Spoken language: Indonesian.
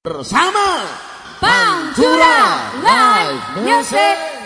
bersama Pantura Live Music.